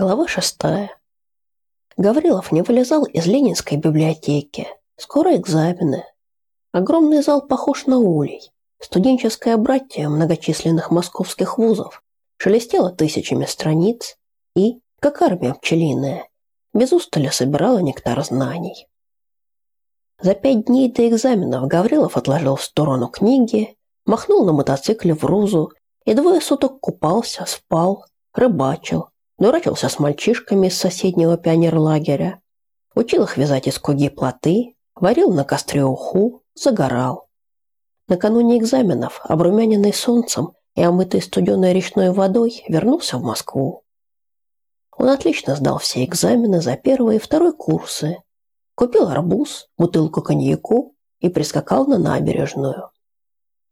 Глава шестая. Гаврилов не вылезал из Ленинской библиотеки. Скоро экзамены. Огромный зал похож на улей. Студенческое братье многочисленных московских вузов шелестело тысячами страниц и, как армия пчелиная, без устали собирала нектар знаний. За пять дней до экзаменов Гаврилов отложил в сторону книги, махнул на мотоцикле в Рузу и двое суток купался, спал, рыбачил, дурачился с мальчишками из соседнего пионерлагеря, учил их вязать из куги плоты, варил на костре уху, загорал. Накануне экзаменов, обрумяненный солнцем и омытый студеной речной водой, вернулся в Москву. Он отлично сдал все экзамены за первый и второй курсы, купил арбуз, бутылку коньяку и прискакал на набережную.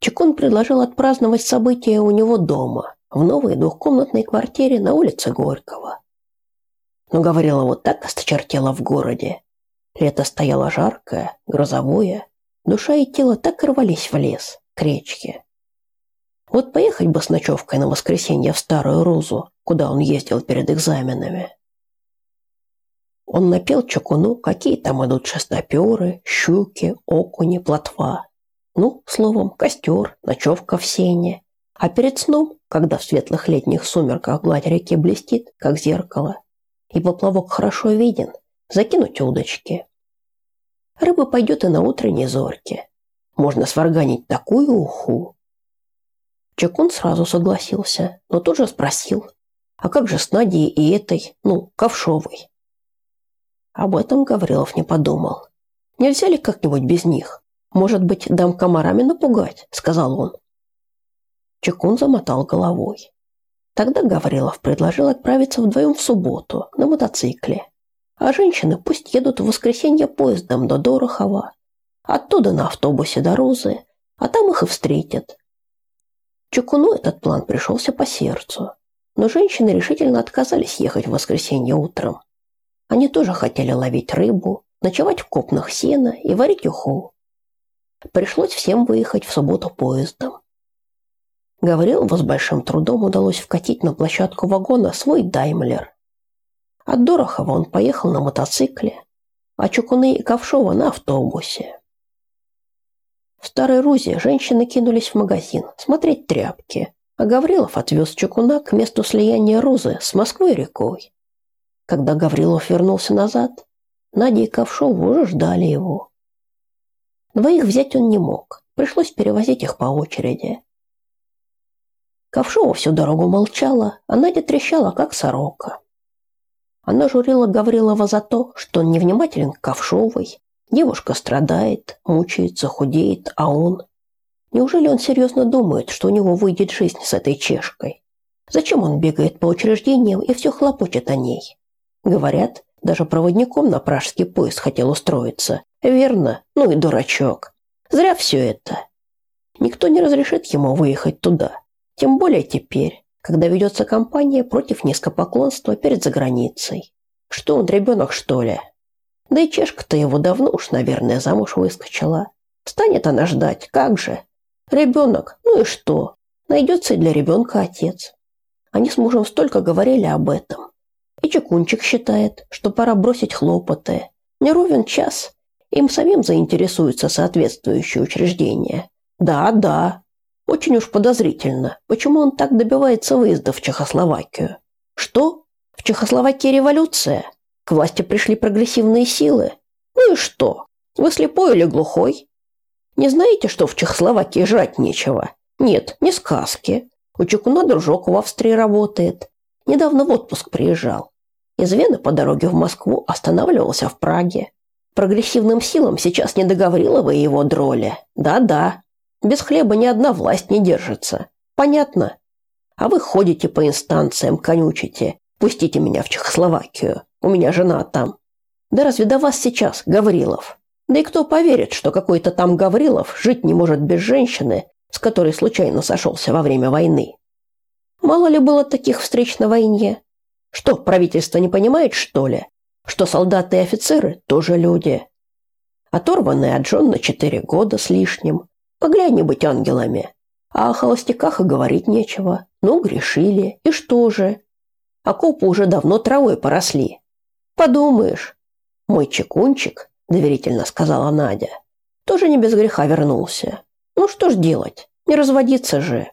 Чекун предложил отпраздновать событие у него дома, в новой двухкомнатной квартире на улице Горького. Но говорила вот так осточертела в городе. Лето стояло жаркое, грозовое, душа и тело так рвались в лес, к речке. Вот поехать бы с ночевкой на воскресенье в Старую Рузу, куда он ездил перед экзаменами. Он напел Чакуну, какие там идут шестоперы, щуки, окуни, плотва. Ну, словом, костер, ночевка в сене. А перед сном, когда в светлых летних сумерках гладь реки блестит, как зеркало, и поплавок хорошо виден, закинуть удочки. Рыба пойдет и на утренней зорке. Можно сварганить такую уху. Чекун сразу согласился, но тут же спросил, а как же с Надей и этой, ну, ковшовой? Об этом Гаврилов не подумал. Нельзя ли как-нибудь без них? Может быть, дам комарами напугать, сказал он. Чекун замотал головой. Тогда Гаврилов предложил отправиться вдвоем в субботу на мотоцикле. А женщины пусть едут в воскресенье поездом до Дорохова, оттуда на автобусе до Розы, а там их и встретят. Чукуну этот план пришелся по сердцу, но женщины решительно отказались ехать в воскресенье утром. Они тоже хотели ловить рыбу, ночевать в копнах сена и варить уху. Пришлось всем выехать в субботу поездом. Гаврилову с большим трудом удалось вкатить на площадку вагона свой «Даймлер». От Дорохова он поехал на мотоцикле, а Чукуны и Ковшова на автобусе. В Старой Рузе женщины кинулись в магазин смотреть тряпки, а Гаврилов отвез Чукуна к месту слияния Рузы с Москвой-рекой. Когда Гаврилов вернулся назад, Надя и Ковшов уже ждали его. Двоих взять он не мог, пришлось перевозить их по очереди. Ковшова всю дорогу молчала, а Надя трещала, как сорока. Она журила Гаврилова за то, что он невнимателен к Ковшовой. Девушка страдает, мучается, худеет, а он... Неужели он серьезно думает, что у него выйдет жизнь с этой чешкой? Зачем он бегает по учреждениям и все хлопочет о ней? Говорят, даже проводником на пражский поезд хотел устроиться. Верно, ну и дурачок. Зря все это. Никто не разрешит ему выехать туда. Тем более теперь, когда ведется кампания против низкопоклонства перед заграницей. Что он, ребенок, что ли? Да и чешка-то его давно уж, наверное, замуж выскочила. Станет она ждать, как же? Ребенок, ну и что? Найдется и для ребенка отец. Они с мужем столько говорили об этом. И Чекунчик считает, что пора бросить хлопоты. Не ровен час. Им самим заинтересуются соответствующие учреждения. Да, да, очень уж подозрительно, почему он так добивается выезда в Чехословакию. Что? В Чехословакии революция? К власти пришли прогрессивные силы? Ну и что? Вы слепой или глухой? Не знаете, что в Чехословакии жрать нечего? Нет, не сказки. У Чукуна дружок в Австрии работает. Недавно в отпуск приезжал. Из Вены по дороге в Москву останавливался в Праге. Прогрессивным силам сейчас не договорила вы его дроли. Да-да, без хлеба ни одна власть не держится. Понятно? А вы ходите по инстанциям, конючите. Пустите меня в Чехословакию. У меня жена там. Да разве до вас сейчас, Гаврилов? Да и кто поверит, что какой-то там Гаврилов жить не может без женщины, с которой случайно сошелся во время войны? Мало ли было таких встреч на войне? Что, правительство не понимает, что ли? Что солдаты и офицеры тоже люди? Оторванные от жен на четыре года с лишним, Могли они быть ангелами. А о холостяках и говорить нечего. Ну, грешили. И что же? Окопы уже давно травой поросли. Подумаешь, мой чекунчик, доверительно сказала Надя, тоже не без греха вернулся. Ну что ж делать, не разводиться же.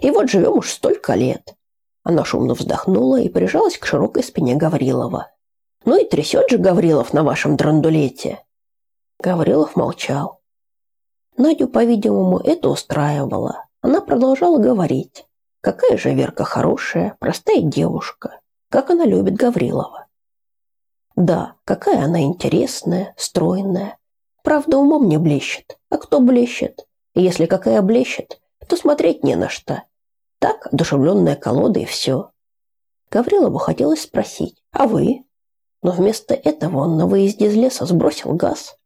И вот живем уж столько лет. Она шумно вздохнула и прижалась к широкой спине Гаврилова. Ну и трясет же Гаврилов на вашем драндулете. Гаврилов молчал. Надю, по-видимому, это устраивало. Она продолжала говорить. Какая же Верка хорошая, простая девушка. Как она любит Гаврилова. Да, какая она интересная, стройная. Правда, умом не блещет. А кто блещет? если какая блещет, то смотреть не на что. Так, одушевленная колода и все. Гаврилову хотелось спросить, а вы? Но вместо этого он на выезде из леса сбросил газ,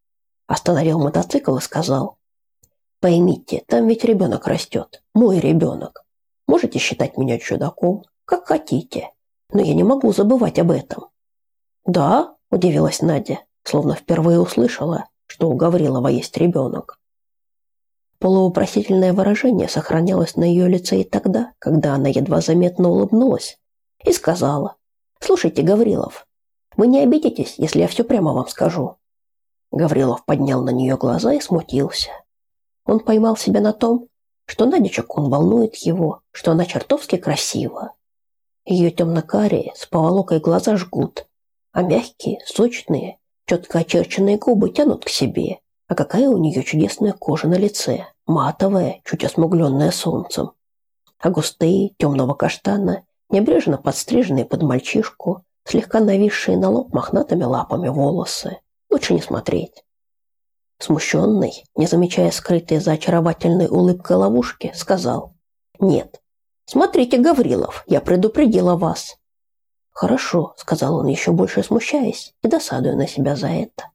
остановил мотоцикл и сказал, «Поймите, там ведь ребенок растет, мой ребенок. Можете считать меня чудаком, как хотите, но я не могу забывать об этом». «Да?» – удивилась Надя, словно впервые услышала, что у Гаврилова есть ребенок. Полуупросительное выражение сохранялось на ее лице и тогда, когда она едва заметно улыбнулась и сказала, «Слушайте, Гаврилов, вы не обидитесь, если я все прямо вам скажу?» Гаврилов поднял на нее глаза и смутился. Он поймал себя на том, что Надя Чакун волнует его, что она чертовски красива. Ее темно-карие с поволокой глаза жгут, а мягкие, сочные, четко очерченные губы тянут к себе, а какая у нее чудесная кожа на лице, матовая, чуть осмугленная солнцем. А густые, темного каштана, небрежно подстриженные под мальчишку, слегка нависшие на лоб мохнатыми лапами волосы. Лучше не смотреть. Смущенный, не замечая скрытой за очаровательной улыбкой ловушки, сказал «Нет, смотрите, Гаврилов, я предупредила вас». «Хорошо», — сказал он, еще больше смущаясь и досадуя на себя за это.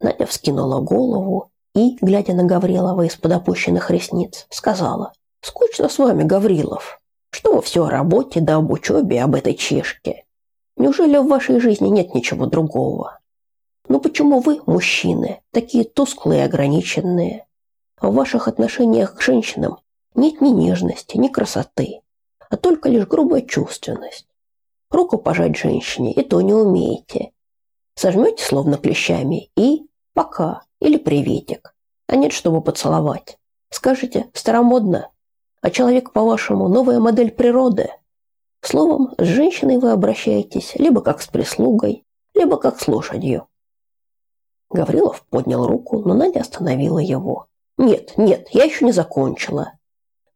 Надя вскинула голову и, глядя на Гаврилова из-под опущенных ресниц, сказала, «Скучно с вами, Гаврилов. Что вы все о работе да об учебе, об этой чешке? Неужели в вашей жизни нет ничего другого? Ну почему вы, мужчины, такие тусклые и ограниченные? в ваших отношениях к женщинам нет ни нежности, ни красоты, а только лишь грубая чувственность. Руку пожать женщине и то не умеете. Сожмете словно клещами и Пока. Или приветик. А нет, чтобы поцеловать. Скажете, старомодно. А человек, по-вашему, новая модель природы. Словом, с женщиной вы обращаетесь либо как с прислугой, либо как с лошадью. Гаврилов поднял руку, но Надя остановила его. Нет, нет, я еще не закончила.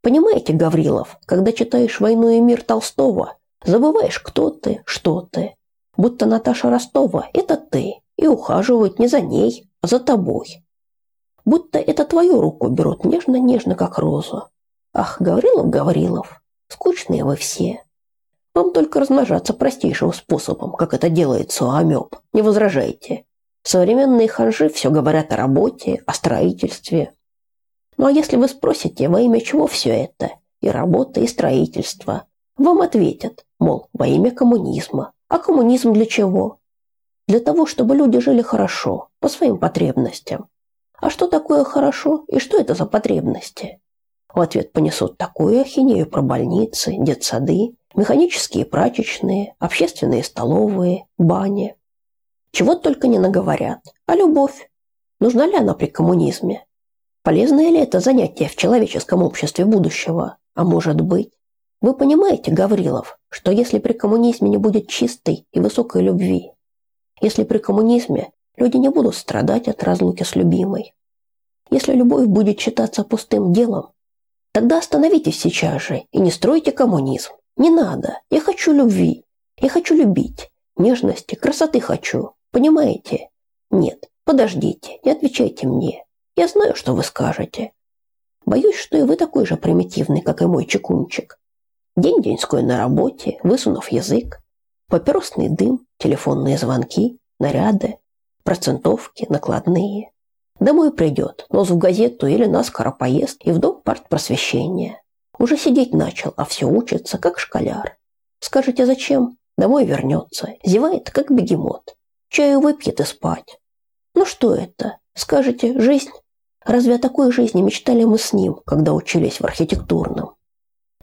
Понимаете, Гаврилов, когда читаешь «Войну и мир» Толстого, забываешь, кто ты, что ты. Будто Наташа Ростова – это ты и ухаживают не за ней, а за тобой. Будто это твою руку берут нежно-нежно, как розу. Ах, Гаврилов, Гаврилов, скучные вы все. Вам только размножаться простейшим способом, как это делается у амеб. Не возражайте. Современные ханжи все говорят о работе, о строительстве. Ну а если вы спросите, во имя чего все это, и работа, и строительство, вам ответят, мол, во имя коммунизма. А коммунизм для чего? Для того, чтобы люди жили хорошо, по своим потребностям. А что такое хорошо и что это за потребности? В ответ понесут такую ахинею про больницы, детсады, механические прачечные, общественные столовые, бани. Чего только не наговорят. А любовь? Нужна ли она при коммунизме? Полезное ли это занятие в человеческом обществе будущего? А может быть? Вы понимаете, Гаврилов, что если при коммунизме не будет чистой и высокой любви, если при коммунизме люди не будут страдать от разлуки с любимой. Если любовь будет считаться пустым делом, тогда остановитесь сейчас же и не стройте коммунизм. Не надо. Я хочу любви. Я хочу любить. Нежности, красоты хочу. Понимаете? Нет, подождите, не отвечайте мне. Я знаю, что вы скажете. Боюсь, что и вы такой же примитивный, как и мой чекунчик. День-деньской на работе, высунув язык, Папиросный дым, телефонные звонки, наряды, процентовки, накладные. Домой придет, нос в газету или наскоро поест и в дом партпросвещения. Уже сидеть начал, а все учится, как школяр. Скажете, зачем? Домой вернется, зевает, как бегемот. Чаю выпьет и спать. Ну что это? Скажете, жизнь? Разве о такой жизни мечтали мы с ним, когда учились в архитектурном?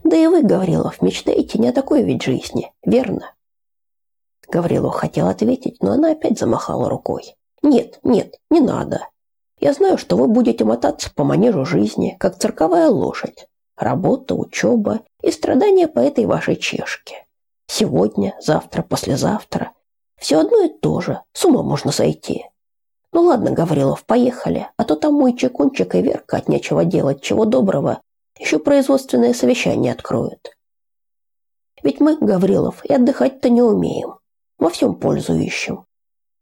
Да и вы, Гаврилов, мечтаете не о такой ведь жизни, верно? Гаврилов хотел ответить, но она опять замахала рукой. Нет, нет, не надо. Я знаю, что вы будете мотаться по манежу жизни, как цирковая лошадь. Работа, учеба и страдания по этой вашей чешке. Сегодня, завтра, послезавтра. Все одно и то же. С ума можно сойти. Ну ладно, Гаврилов, поехали, а то там мой чекунчик и Верка от нечего делать, чего доброго. Еще производственное совещание откроют. Ведь мы, Гаврилов, и отдыхать-то не умеем. Во всем пользу ищем.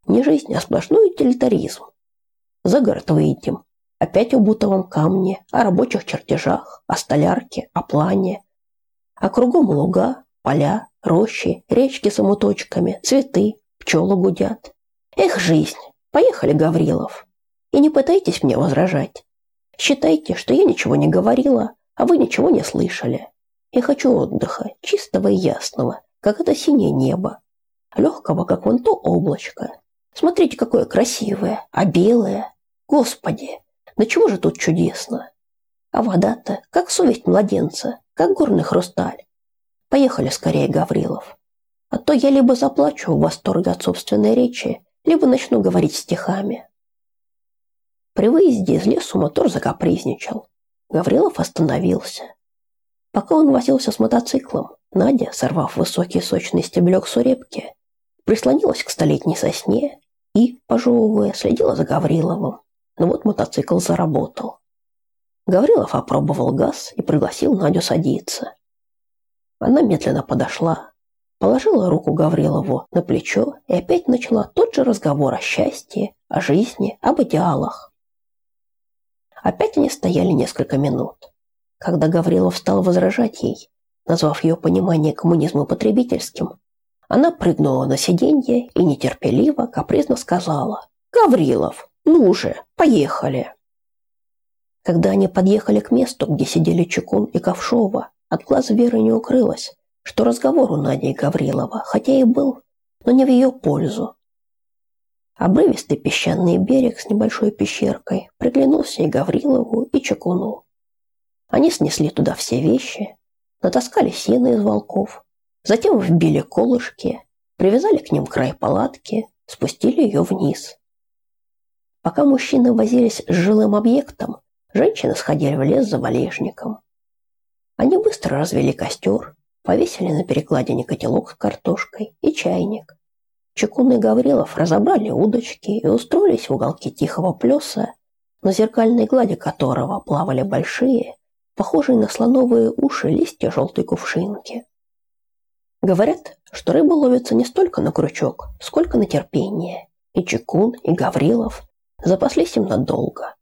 Не жизнь, а сплошной утилитаризм. За город выйдем. Опять о бутовом камне, о рабочих чертежах, о столярке, о плане. А кругом луга, поля, рощи, речки с омуточками, цветы, пчелы гудят. Эх, жизнь! Поехали, Гаврилов. И не пытайтесь мне возражать. Считайте, что я ничего не говорила, а вы ничего не слышали. Я хочу отдыха, чистого и ясного, как это синее небо. Легкого, как вон то облачко. Смотрите, какое красивое, а белое. Господи, да чего же тут чудесно? А вода-то, как совесть младенца, как горный хрусталь. Поехали скорее, Гаврилов. А то я либо заплачу в восторге от собственной речи, либо начну говорить стихами. При выезде из лесу мотор закапризничал. Гаврилов остановился. Пока он возился с мотоциклом, Надя, сорвав высокий сочный стеблек сурепки, прислонилась к столетней сосне и, пожевывая, следила за Гавриловым. Но вот мотоцикл заработал. Гаврилов опробовал газ и пригласил Надю садиться. Она медленно подошла, положила руку Гаврилову на плечо и опять начала тот же разговор о счастье, о жизни, об идеалах. Опять они стояли несколько минут. Когда Гаврилов стал возражать ей, назвав ее понимание коммунизма потребительским, она прыгнула на сиденье и нетерпеливо, капризно сказала «Гаврилов, ну же, поехали!» Когда они подъехали к месту, где сидели Чукун и Ковшова, от глаз Веры не укрылось, что разговор у Нади Гаврилова, хотя и был, но не в ее пользу, Обрывистый песчаный берег с небольшой пещеркой приглянулся и Гаврилову, и Чекуну. Они снесли туда все вещи, натаскали сено из волков, затем вбили колышки, привязали к ним край палатки, спустили ее вниз. Пока мужчины возились с жилым объектом, женщины сходили в лес за валежником. Они быстро развели костер, повесили на перекладине котелок с картошкой и чайник. Чекун и Гаврилов разобрали удочки и устроились в уголке тихого плеса, на зеркальной глади которого плавали большие, похожие на слоновые уши листья желтой кувшинки. Говорят, что рыба ловится не столько на крючок, сколько на терпение. И Чекун, и Гаврилов запаслись им надолго.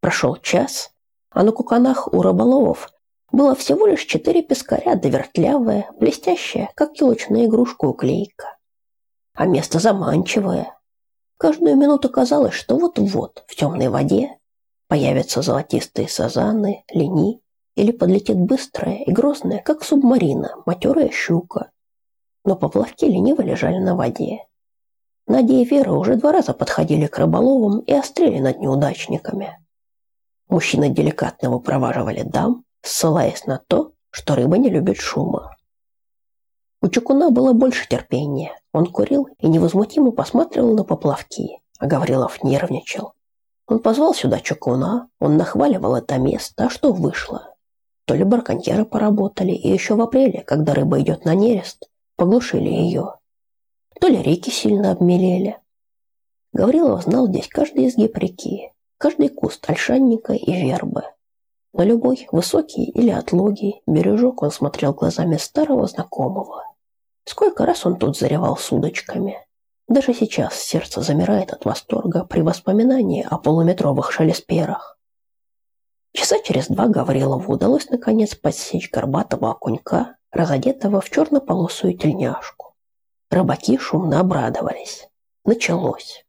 Прошел час, а на куканах у рыболовов было всего лишь четыре пескаря, да вертлявая, блестящая, как елочная игрушка уклейка а место заманчивое. Каждую минуту казалось, что вот-вот в темной воде появятся золотистые сазаны, лени, или подлетит быстрая и грозная, как субмарина, матерая щука. Но поплавки лениво лежали на воде. Надя и Вера уже два раза подходили к рыболовам и острели над неудачниками. Мужчины деликатно выпроваживали дам, ссылаясь на то, что рыба не любит шума. У Чукуна было больше терпения. Он курил и невозмутимо посматривал на поплавки, а Гаврилов нервничал. Он позвал сюда Чукуна, он нахваливал это место, а что вышло? То ли барконьеры поработали, и еще в апреле, когда рыба идет на нерест, поглушили ее. То ли реки сильно обмелели. Гаврилов знал здесь каждый изгиб реки, каждый куст ольшанника и вербы. На любой, высокий или отлогий, бережок он смотрел глазами старого знакомого. Сколько раз он тут заревал с удочками. Даже сейчас сердце замирает от восторга при воспоминании о полуметровых шелесперах. Часа через два Гаврилову удалось наконец подсечь горбатого окунька, разодетого в чернополосую тельняшку. Рыбаки шумно обрадовались. Началось.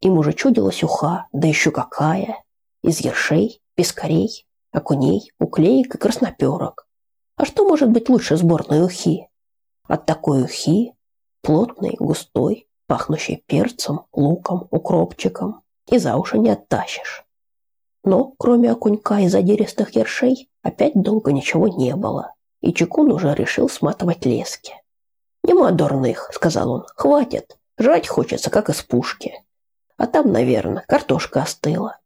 Им уже чудилась уха, да еще какая. Из ершей, пескарей, окуней, уклеек и красноперок. А что может быть лучше сборной ухи? От такой ухи, плотной, густой, пахнущей перцем, луком, укропчиком, и за уши не оттащишь. Но, кроме окунька и задиристых ершей, опять долго ничего не было. и Чекун уже решил сматывать лески. «Нема дурных», — сказал он, — «хватит, жрать хочется, как из пушки. А там, наверное, картошка остыла».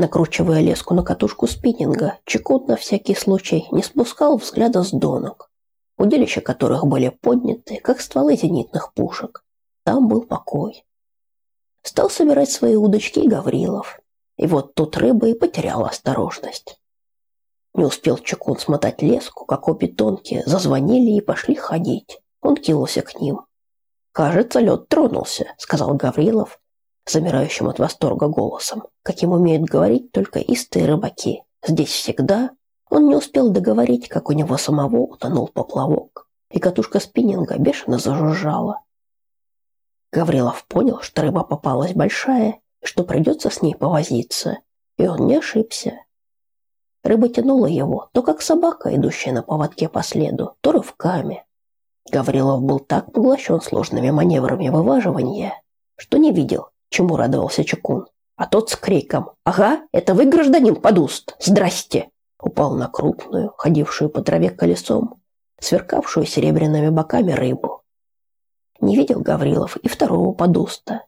Накручивая леску на катушку спиннинга, Чекун на всякий случай не спускал взгляда с донок, удилища которых были подняты, как стволы зенитных пушек. Там был покой. Стал собирать свои удочки Гаврилов. И вот тут рыба и потеряла осторожность. Не успел Чекун смотать леску, как обе тонкие зазвонили и пошли ходить. Он кинулся к ним. «Кажется, лед тронулся», — сказал Гаврилов, замирающим от восторга голосом, каким умеют говорить только истые рыбаки. Здесь всегда он не успел договорить, как у него самого утонул поплавок, и катушка спиннинга бешено зажужжала. Гаврилов понял, что рыба попалась большая, и что придется с ней повозиться, и он не ошибся. Рыба тянула его, то как собака, идущая на поводке по следу, то рывками. Гаврилов был так поглощен сложными маневрами вываживания, что не видел, чему радовался Чекун. А тот с криком «Ага, это вы, гражданин Подуст! Здрасте!» упал на крупную, ходившую по траве колесом, сверкавшую серебряными боками рыбу. Не видел Гаврилов и второго Подуста.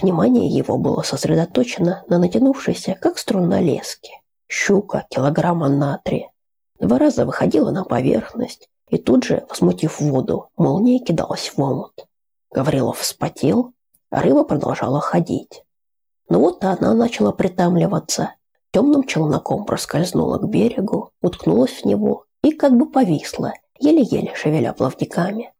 Внимание его было сосредоточено на натянувшейся, как струна лески. Щука килограмма на три. Два раза выходила на поверхность и тут же, возмутив воду, молнией кидалась в омут. Гаврилов вспотел, Рыба продолжала ходить. Но вот она начала притамливаться, темным челноком проскользнула к берегу, уткнулась в него и как бы повисла, еле-еле шевеля плавниками.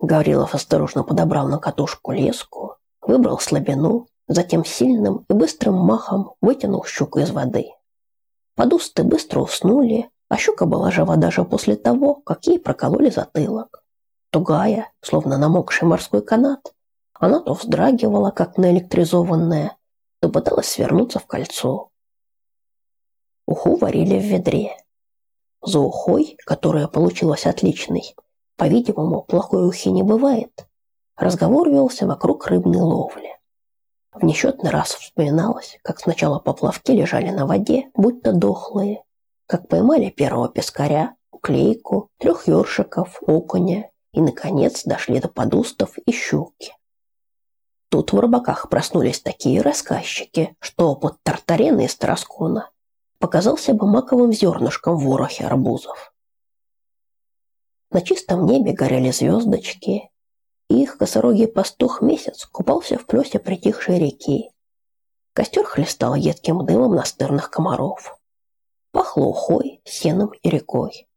Гаврилов осторожно подобрал на катушку леску, выбрал слабину, затем сильным и быстрым махом вытянул щуку из воды. Подусты быстро уснули, а щука была жива даже после того, как ей прокололи затылок. Тугая, словно намокший морской канат, она то вздрагивала, как наэлектризованная, то пыталась свернуться в кольцо. Уху варили в ведре. За ухой, которая получилась отличной, по-видимому, плохой ухи не бывает, разговор велся вокруг рыбной ловли. В несчетный раз вспоминалось, как сначала поплавки лежали на воде, будто дохлые, как поймали первого пескаря, уклейку, трех ёршиков, окуня и, наконец, дошли до подустов и щуки. Тут в рыбаках проснулись такие рассказчики, что под тартарены из Тараскона показался бы маковым зернышком в ворохе арбузов. На чистом небе горели звездочки, и их косорогий пастух месяц купался в плесе притихшей реки. Костер хлестал едким дымом настырных комаров. Пахло ухой, сеном и рекой.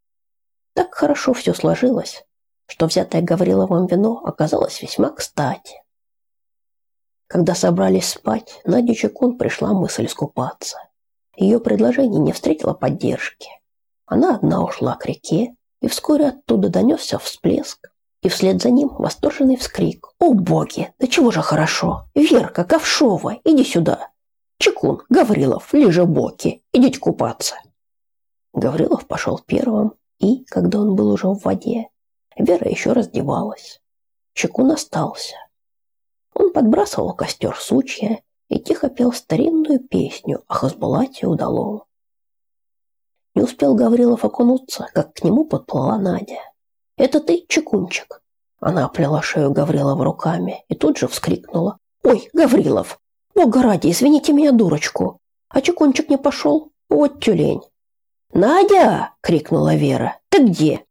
Так хорошо все сложилось, что взятое Гавриловым вино оказалось весьма кстати. Когда собрались спать, Наде Чекун пришла мысль искупаться. Ее предложение не встретило поддержки. Она одна ушла к реке, и вскоре оттуда донесся всплеск, и вслед за ним восторженный вскрик. «О, боги! Да чего же хорошо! Верка, Ковшова, иди сюда! Чекун, Гаврилов, лежа боки, идите купаться!» Гаврилов пошел первым, и, когда он был уже в воде, Вера еще раздевалась. Чекун остался. Подбрасывал костер сучья и тихо пел старинную песню о Хасбулате удалом. Не успел Гаврилов окунуться, как к нему подплыла Надя. «Это ты, Чекунчик?» Она оплела шею Гаврилова руками и тут же вскрикнула. «Ой, Гаврилов! Бога ради, извините меня, дурочку! А Чекунчик не пошел? Вот тюлень!» «Надя!» — крикнула Вера. «Ты где?»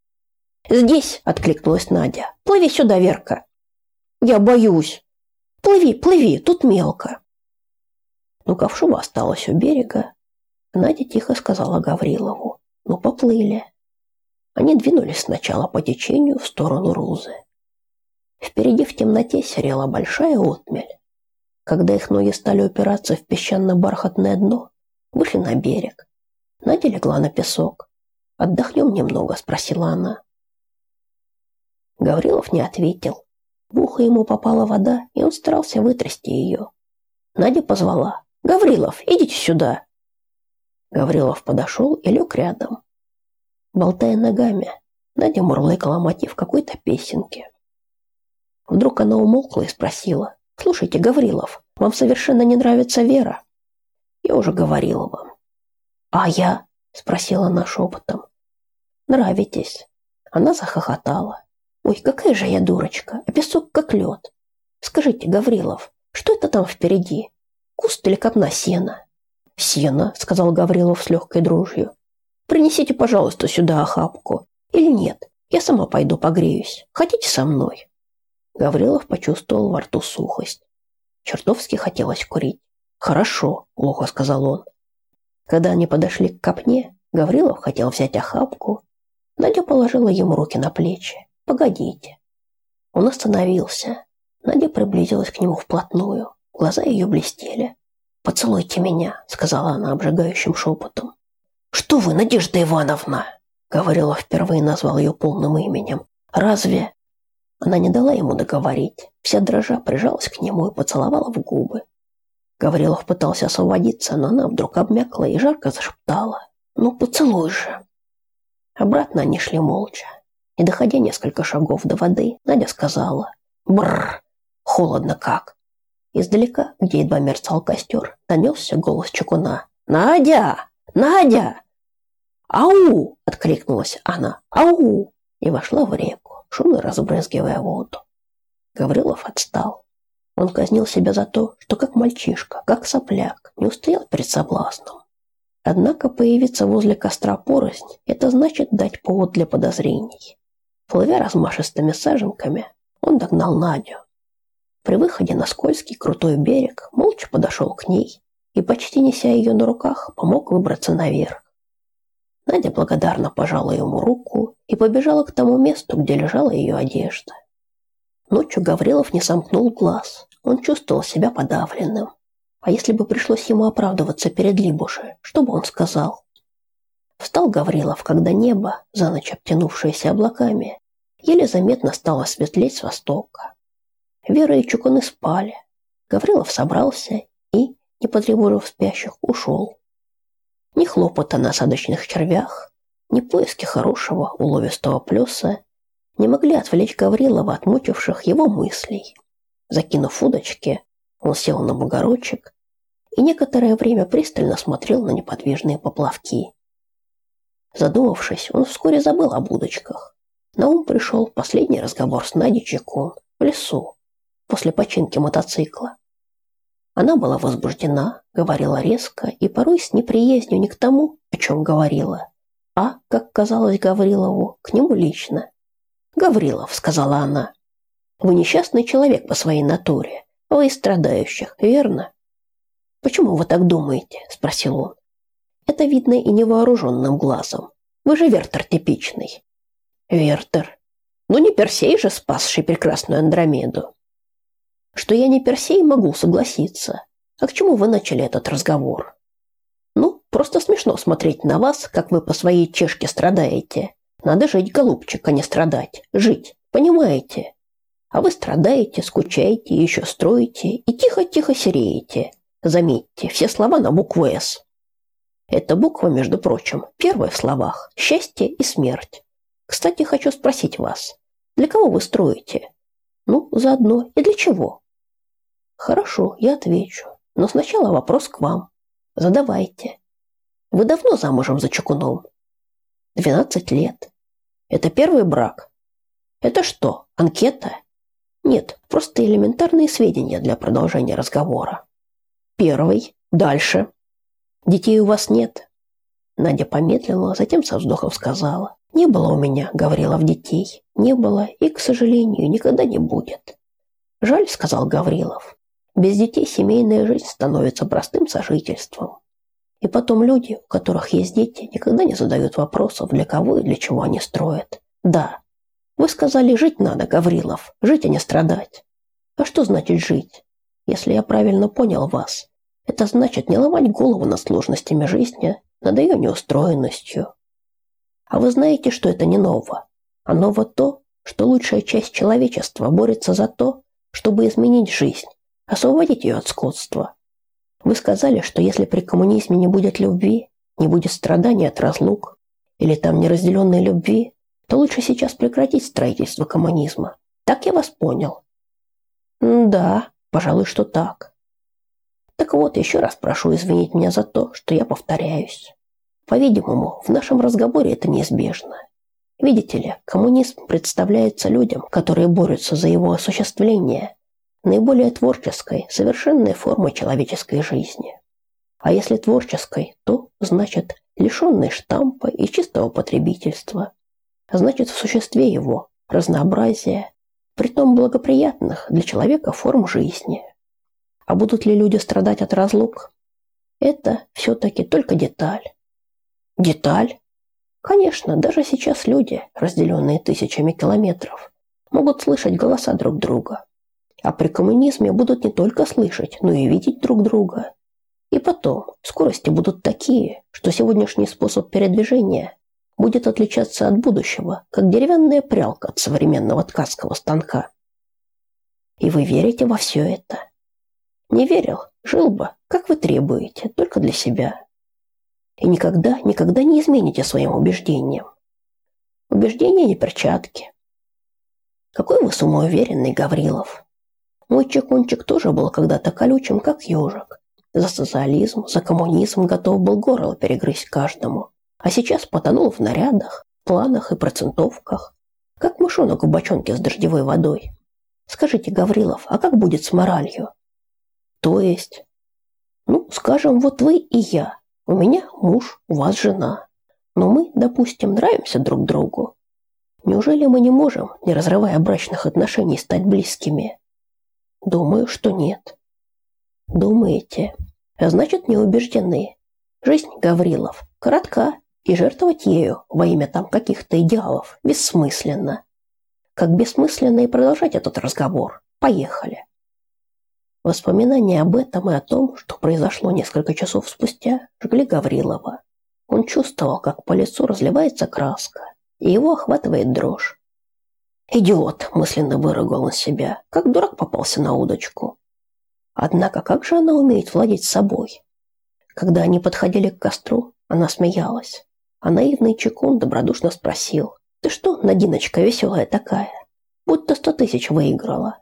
«Здесь!» — откликнулась Надя. «Плыви сюда, Верка!» «Я боюсь!» Плыви, плыви, тут мелко. Но ковшуба осталась у берега. Надя тихо сказала Гаврилову. Ну, поплыли. Они двинулись сначала по течению в сторону Рузы. Впереди в темноте серела большая отмель. Когда их ноги стали упираться в песчано-бархатное дно, вышли на берег. Надя легла на песок. «Отдохнем немного?» – спросила она. Гаврилов не ответил. В ухо ему попала вода, и он старался вытрясти ее. Надя позвала. «Гаврилов, идите сюда!» Гаврилов подошел и лег рядом. Болтая ногами, Надя мурлыкала мотив какой-то песенки. Вдруг она умолкла и спросила. «Слушайте, Гаврилов, вам совершенно не нравится Вера?» «Я уже говорила вам». «А я?» – спросила она шепотом. Нравитесь. Она захохотала. Ой, какая же я дурочка, а песок как лед. Скажите, Гаврилов, что это там впереди? Куст или копна сена? Сена, сказал Гаврилов с легкой дружью. Принесите, пожалуйста, сюда охапку. Или нет, я сама пойду погреюсь. Хотите со мной? Гаврилов почувствовал во рту сухость. Чертовски хотелось курить. «Хорошо», – глухо сказал он. Когда они подошли к копне, Гаврилов хотел взять охапку. Надя положила ему руки на плечи. «Погодите». Он остановился. Надя приблизилась к нему вплотную. Глаза ее блестели. «Поцелуйте меня», — сказала она обжигающим шепотом. «Что вы, Надежда Ивановна?» Гаврилов впервые назвал ее полным именем. «Разве...» Она не дала ему договорить. Вся дрожа прижалась к нему и поцеловала в губы. Гаврилов пытался освободиться, но она вдруг обмякла и жарко зашептала. «Ну, поцелуй же!» Обратно они шли молча. И, доходя несколько шагов до воды, Надя сказала «Бррр! Холодно как!» Издалека, где едва мерцал костер, донесся голос чекуна. «Надя! Надя!» «Ау!» — откликнулась она. «Ау!» и вошла в реку, шумно разбрызгивая воду. Гаврилов отстал. Он казнил себя за то, что как мальчишка, как сопляк, не устоял перед соблазном. Однако появиться возле костра порознь – это значит дать повод для подозрений. Плывя размашистыми саженками, он догнал Надю. При выходе на скользкий крутой берег молча подошел к ней и, почти неся ее на руках, помог выбраться наверх. Надя благодарно пожала ему руку и побежала к тому месту, где лежала ее одежда. Ночью Гаврилов не сомкнул глаз. Он чувствовал себя подавленным. А если бы пришлось ему оправдываться перед Либуше, что бы он сказал? Встал Гаврилов, когда небо, за ночь обтянувшееся облаками, еле заметно стало светлеть с востока. Вера и Чукуны спали. Гаврилов собрался и, не потревожив спящих, ушел. Ни хлопота на осадочных червях, ни поиски хорошего уловистого плеса не могли отвлечь Гаврилова от мучивших его мыслей. Закинув удочки, он сел на бугорочек и некоторое время пристально смотрел на неподвижные поплавки. Задумавшись, он вскоре забыл об удочках. На ум пришел последний разговор с Надей Чекун в лесу после починки мотоцикла. Она была возбуждена, говорила резко и порой с неприязнью не к тому, о чем говорила, а, как казалось Гаврилову, к нему лично. «Гаврилов», — сказала она, — «вы несчастный человек по своей натуре, вы из страдающих, верно?» «Почему вы так думаете?» – спросил он. «Это видно и невооруженным глазом. Вы же Вертер типичный». «Вертер? Ну не Персей же, спасший прекрасную Андромеду». «Что я не Персей, могу согласиться. А к чему вы начали этот разговор?» «Ну, просто смешно смотреть на вас, как вы по своей чешке страдаете. Надо жить, голубчик, а не страдать. Жить, понимаете?» А вы страдаете, скучаете, еще строите и тихо-тихо сереете. Заметьте, все слова на букву «С». Эта буква, между прочим, первая в словах «счастье» и «смерть». Кстати, хочу спросить вас, для кого вы строите? Ну, заодно и для чего? Хорошо, я отвечу, но сначала вопрос к вам. Задавайте. Вы давно замужем за Чекуном? Двенадцать лет. Это первый брак? Это что, анкета? Нет, просто элементарные сведения для продолжения разговора. Первый. Дальше. Детей у вас нет? Надя помедлила, затем со вздохом сказала. Не было у меня, Гаврилов, детей. Не было и, к сожалению, никогда не будет. Жаль, сказал Гаврилов. Без детей семейная жизнь становится простым сожительством. И потом люди, у которых есть дети, никогда не задают вопросов, для кого и для чего они строят. Да, вы сказали, жить надо, Гаврилов, жить, а не страдать. А что значит жить? Если я правильно понял вас, это значит не ломать голову над сложностями жизни, над ее неустроенностью. А вы знаете, что это не ново? А ново то, что лучшая часть человечества борется за то, чтобы изменить жизнь, освободить ее от скотства. Вы сказали, что если при коммунизме не будет любви, не будет страданий от разлук, или там неразделенной любви, то лучше сейчас прекратить строительство коммунизма. Так я вас понял. да, Пожалуй, что так. Так вот, еще раз прошу извинить меня за то, что я повторяюсь. По-видимому, в нашем разговоре это неизбежно. Видите ли, коммунизм представляется людям, которые борются за его осуществление, наиболее творческой, совершенной формой человеческой жизни. А если творческой, то, значит, лишенной штампа и чистого потребительства. Значит, в существе его разнообразие, притом благоприятных для человека форм жизни. А будут ли люди страдать от разлук? Это все-таки только деталь. Деталь? Конечно, даже сейчас люди, разделенные тысячами километров, могут слышать голоса друг друга. А при коммунизме будут не только слышать, но и видеть друг друга. И потом, скорости будут такие, что сегодняшний способ передвижения будет отличаться от будущего, как деревянная прялка от современного ткацкого станка. И вы верите во все это? Не верил, жил бы, как вы требуете, только для себя. И никогда, никогда не измените своим убеждениям. Убеждения не перчатки. Какой вы самоуверенный, Гаврилов. Мой чекунчик тоже был когда-то колючим, как ежик. За социализм, за коммунизм готов был горло перегрызть каждому. А сейчас потонул в нарядах, планах и процентовках. Как мышонок в бочонке с дождевой водой. Скажите, Гаврилов, а как будет с моралью? То есть? Ну, скажем, вот вы и я. У меня муж, у вас жена. Но мы, допустим, нравимся друг другу. Неужели мы не можем, не разрывая брачных отношений, стать близкими? Думаю, что нет. Думаете? А значит, не убеждены. Жизнь Гаврилов коротка, и жертвовать ею во имя там каких-то идеалов бессмысленно. Как бессмысленно и продолжать этот разговор. Поехали. Воспоминания об этом и о том, что произошло несколько часов спустя, жгли Гаврилова. Он чувствовал, как по лицу разливается краска, и его охватывает дрожь. «Идиот!» – мысленно выругал он себя, как дурак попался на удочку. Однако как же она умеет владеть собой? Когда они подходили к костру, она смеялась, а наивный чекун добродушно спросил, «Ты что, Надиночка, веселая такая? Будто сто тысяч выиграла».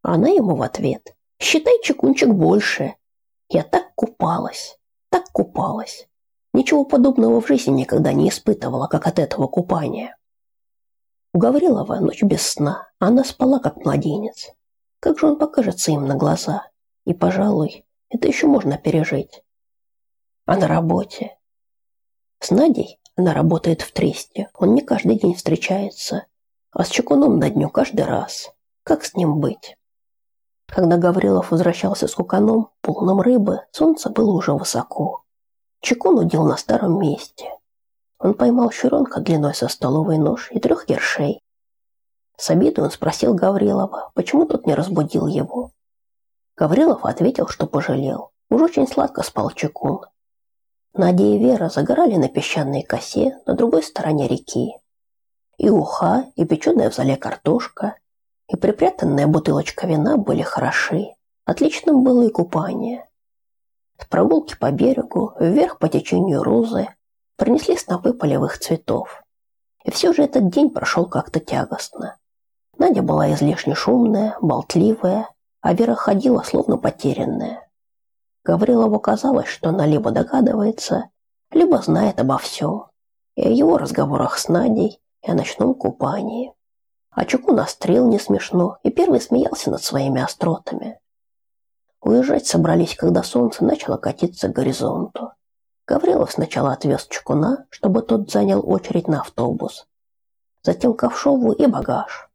А она ему в ответ, Считай, чекунчик больше. Я так купалась, так купалась. Ничего подобного в жизни никогда не испытывала, как от этого купания. У Гаврилова ночь без сна, она спала как младенец. Как же он покажется им на глаза? И, пожалуй, это еще можно пережить. А на работе? С Надей она работает в Тресте, он не каждый день встречается, а с Чекуном на дню каждый раз. Как с ним быть? Когда Гаврилов возвращался с куканом, полным рыбы, солнце было уже высоко. Чекун удил на старом месте. Он поймал щуронка длиной со столовый нож и трех ершей. С обидой он спросил Гаврилова, почему тот не разбудил его. Гаврилов ответил, что пожалел. Уж очень сладко спал Чекун. Надя и Вера загорали на песчаной косе на другой стороне реки. И уха, и печеная в зале картошка, и припрятанная бутылочка вина были хороши. Отличным было и купание. С прогулки по берегу, вверх по течению Рузы, принесли снопы полевых цветов. И все же этот день прошел как-то тягостно. Надя была излишне шумная, болтливая, а Вера ходила словно потерянная. Гаврилову казалось, что она либо догадывается, либо знает обо всем. И о его разговорах с Надей, и о ночном купании. А Чукун острил не смешно и первый смеялся над своими остротами. Уезжать собрались, когда солнце начало катиться к горизонту. Гаврилов сначала отвез Чукуна, чтобы тот занял очередь на автобус. Затем Ковшову и багаж.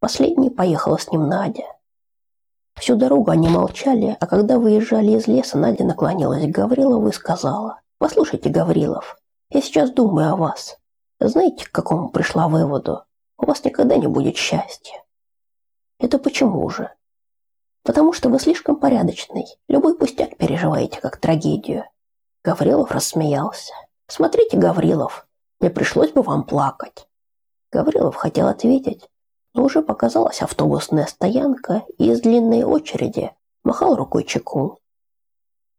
Последней поехала с ним Надя. Всю дорогу они молчали, а когда выезжали из леса, Надя наклонилась к Гаврилову и сказала, «Послушайте, Гаврилов, я сейчас думаю о вас. Знаете, к какому пришла выводу? У вас никогда не будет счастья. Это почему же? Потому что вы слишком порядочный. Любой пустяк переживаете как трагедию. Гаврилов рассмеялся. Смотрите, Гаврилов, мне пришлось бы вам плакать. Гаврилов хотел ответить, но уже показалась автобусная стоянка, и из длинной очереди махал рукой чекун.